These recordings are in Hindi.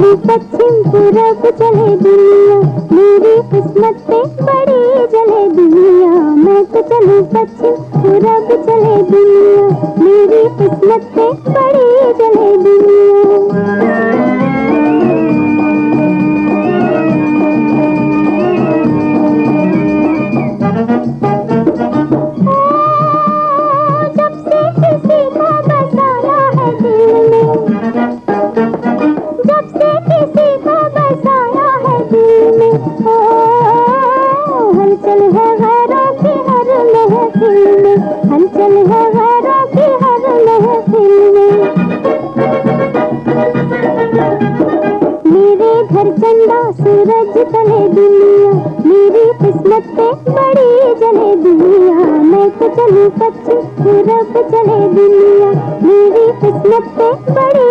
चली पश्चिम पूरब चले दुनिया मेरी किस्मत पे बड़ी जले दुनिया मैं तो चलूँ पश्चिम पूरब चले दुनिया मेरी किस्मत पे बड़ी जले दुनिया हलचल है की हर महफिल में हलचल है की हर महफिल में। मेरे घर चंदा सूरज तले दुनिया, मेरी किस्मत पे बड़ी जले दुनिया। मैं तो चलूँ पश्चिम पूरब चले दुनिया, मेरी किस्मत पे बड़ी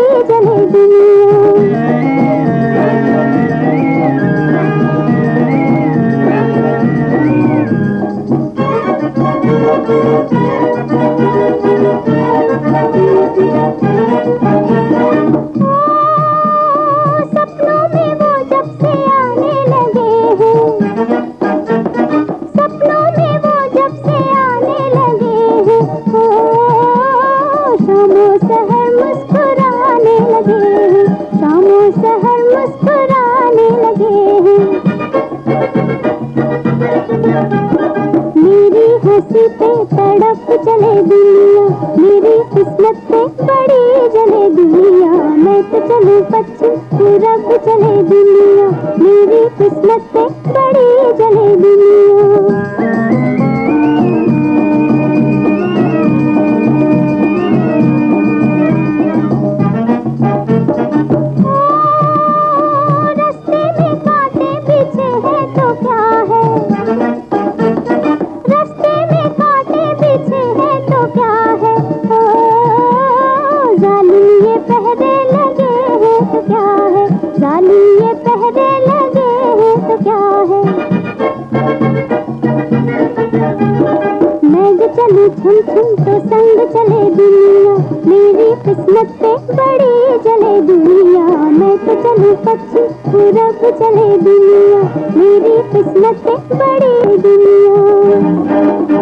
शामों सहर मुस्कुराने लगे शामों सहर मुस्कुराने पे तड़प चले दुनिया, मेरी किस्मत पे बड़ी जले दुनिया। मैं तो चलूँ पश्चिम पूरब चले दुनिया, मेरी किस्मत पे बड़ी जले दुनिया। ये लगे तो क्या है मैं तो संग चले दुनिया। मेरी किस्मत पे बड़ी चले दुनिया मैं तो चलूँ पश्चिम पूरब चले दुनिया। मेरी किस्मत पे बड़ी दुनिया।